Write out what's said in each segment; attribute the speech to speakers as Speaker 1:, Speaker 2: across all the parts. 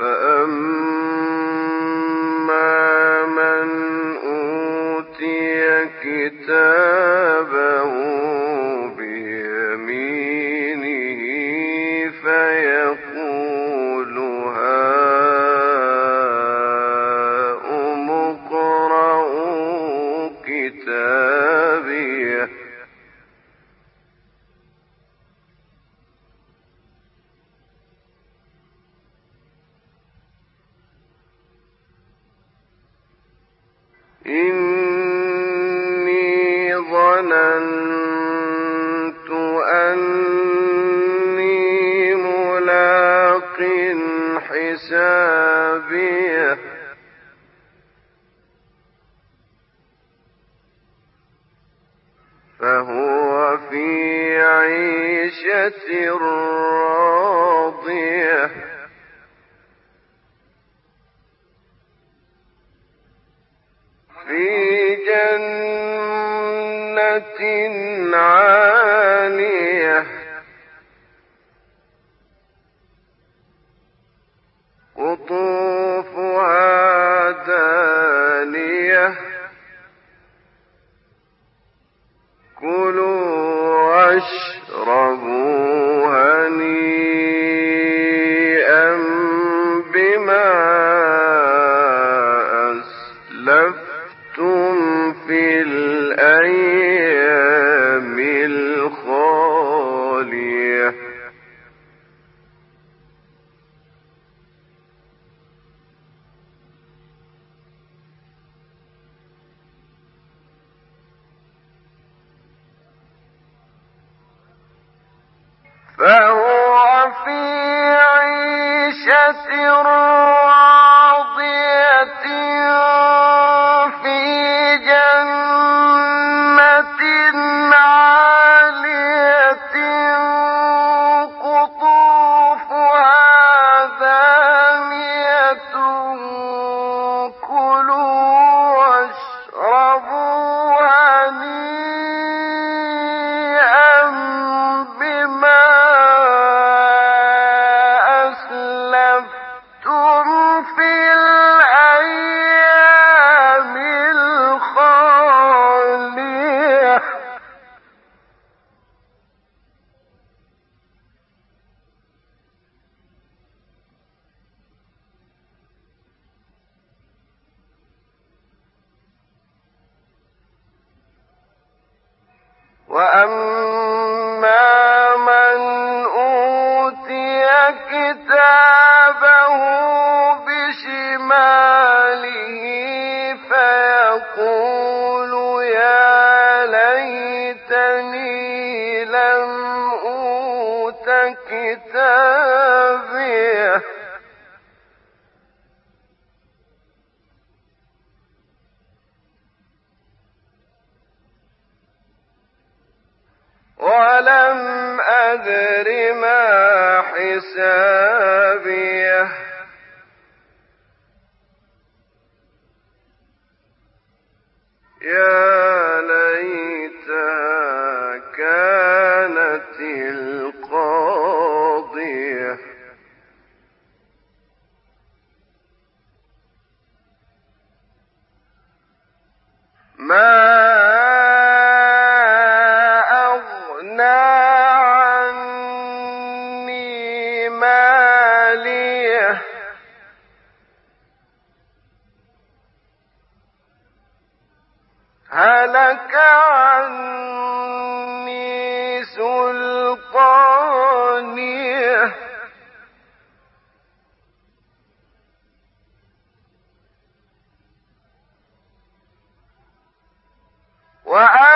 Speaker 1: uh, إن سرا وأما ولم أدر ما حسابيه عني سلطانيه وأ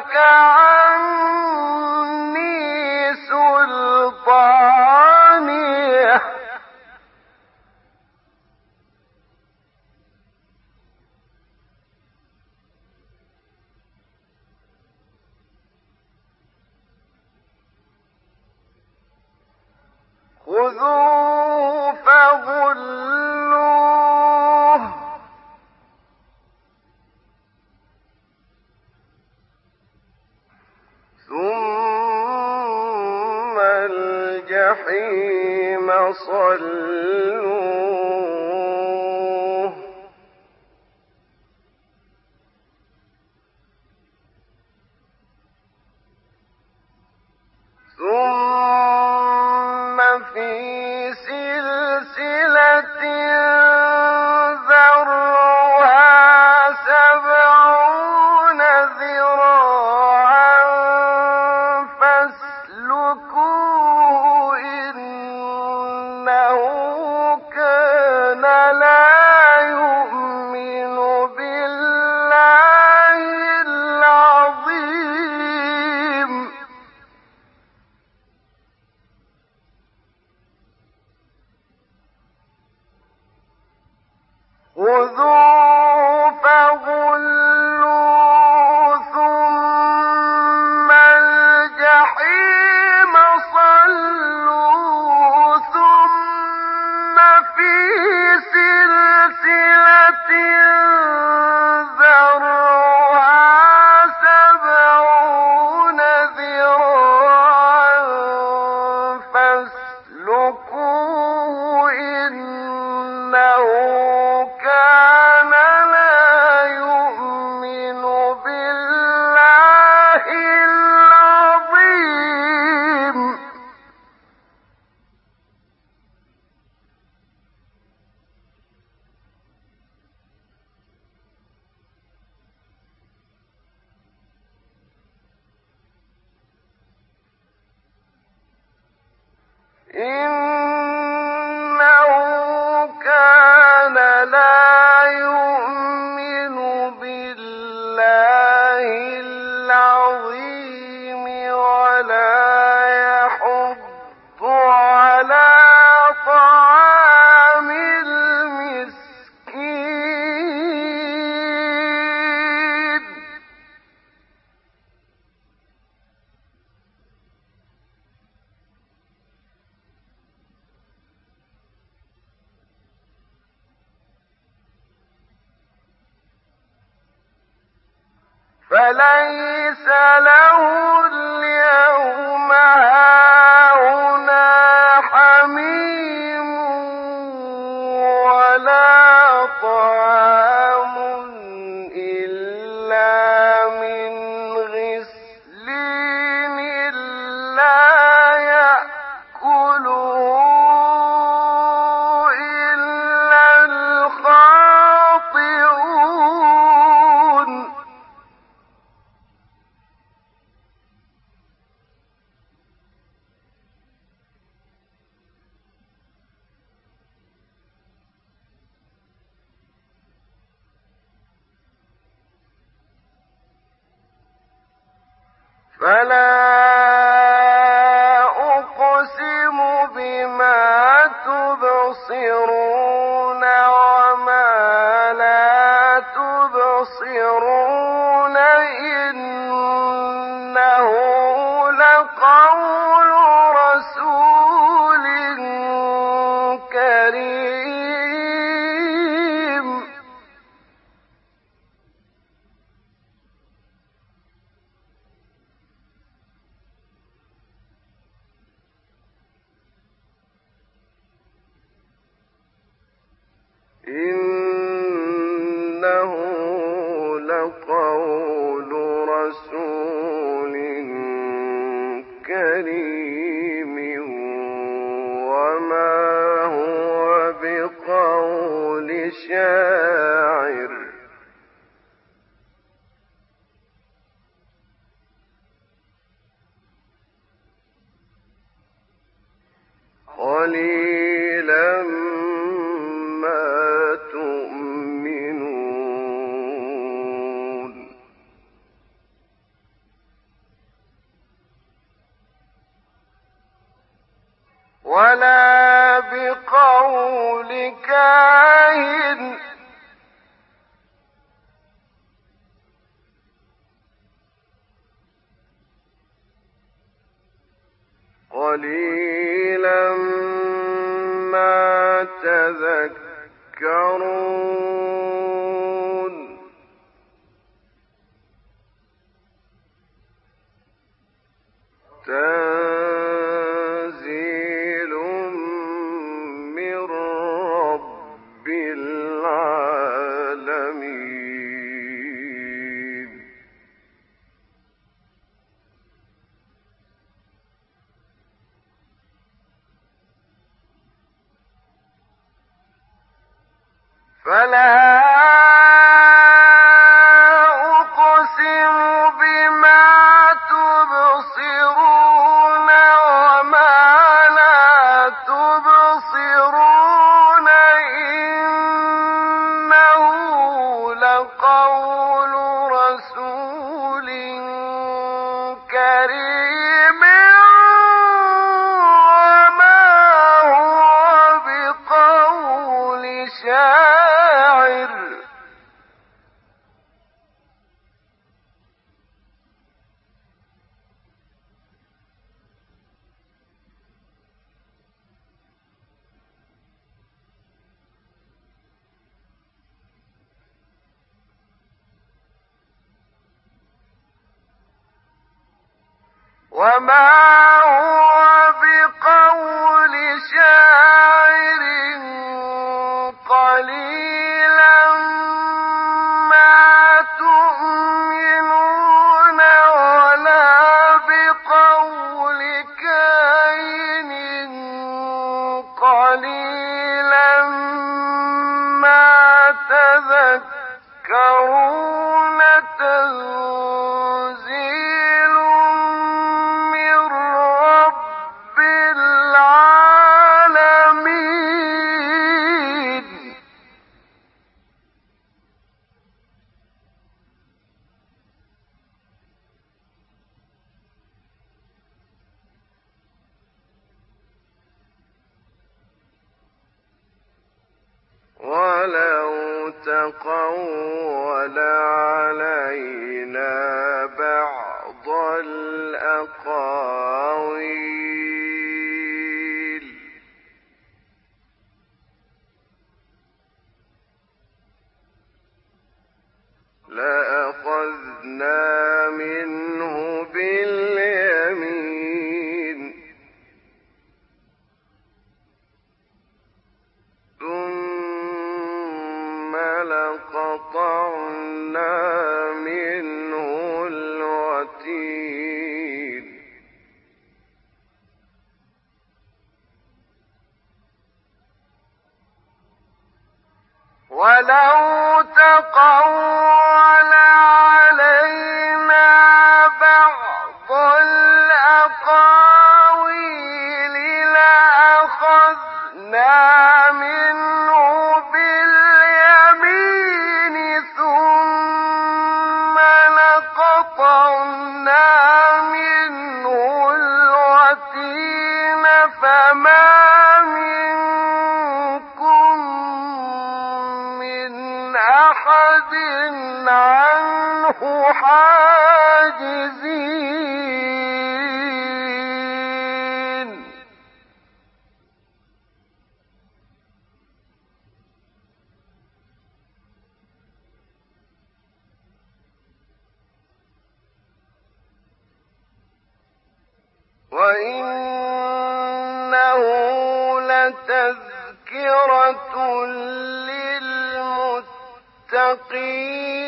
Speaker 1: ركعا ثم صلوا فليس له اليوم وما الأقاويل ولو وإنه لتذكرة للمتقين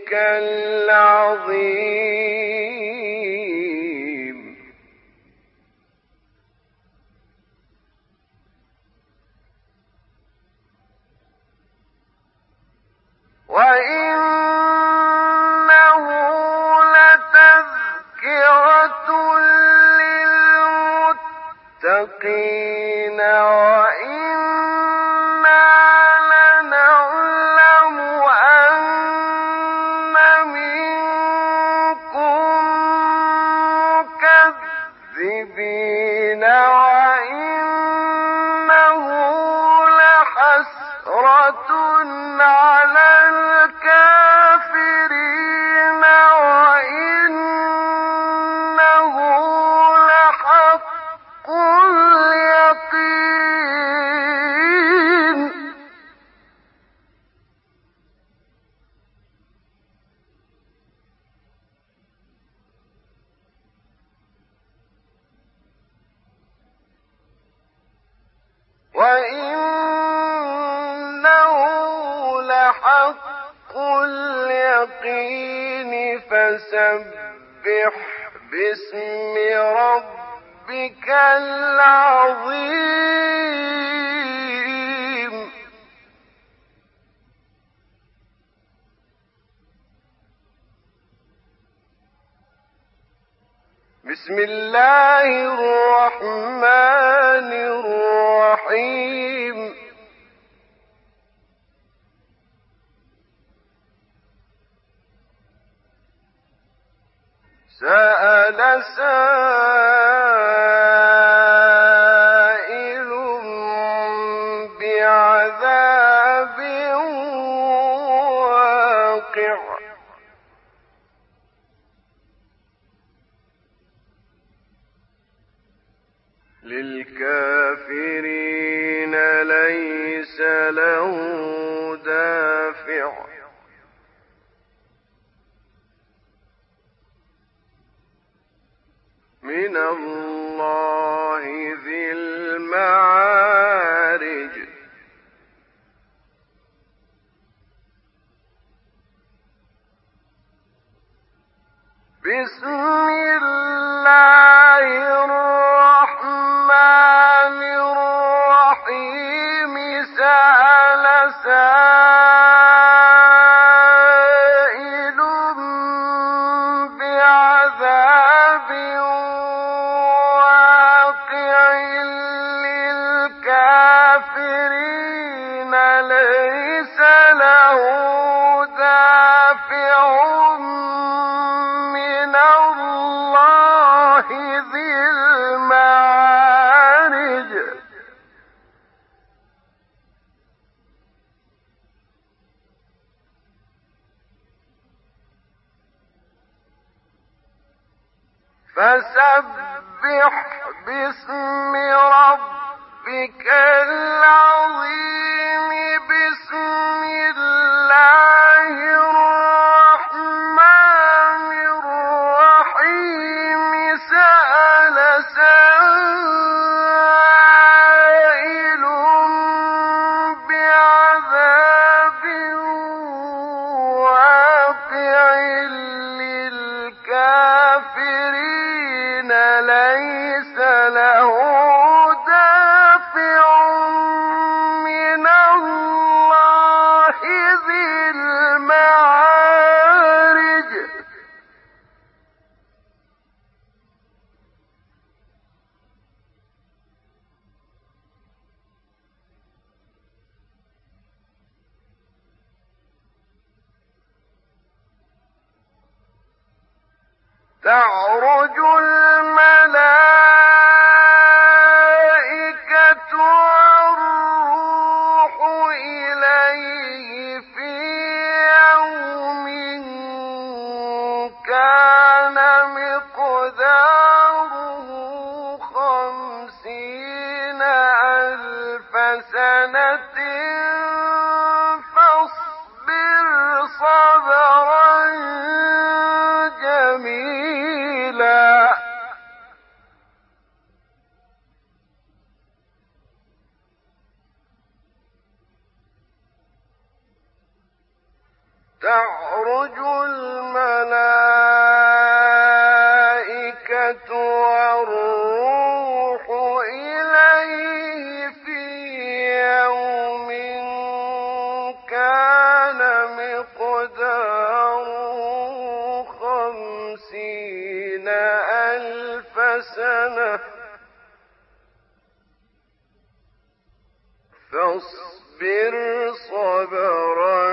Speaker 1: ربك العظيم. وإن بسم الله الرحمن الرحيم. سأل سأل لهم الْكَافِرِينَ تعرج تعرج الملائكة والروح إليه في يوم كان مقداره خمسين ألف سنة. فاصبر صبرا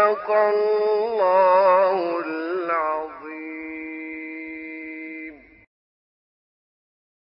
Speaker 1: صدق الله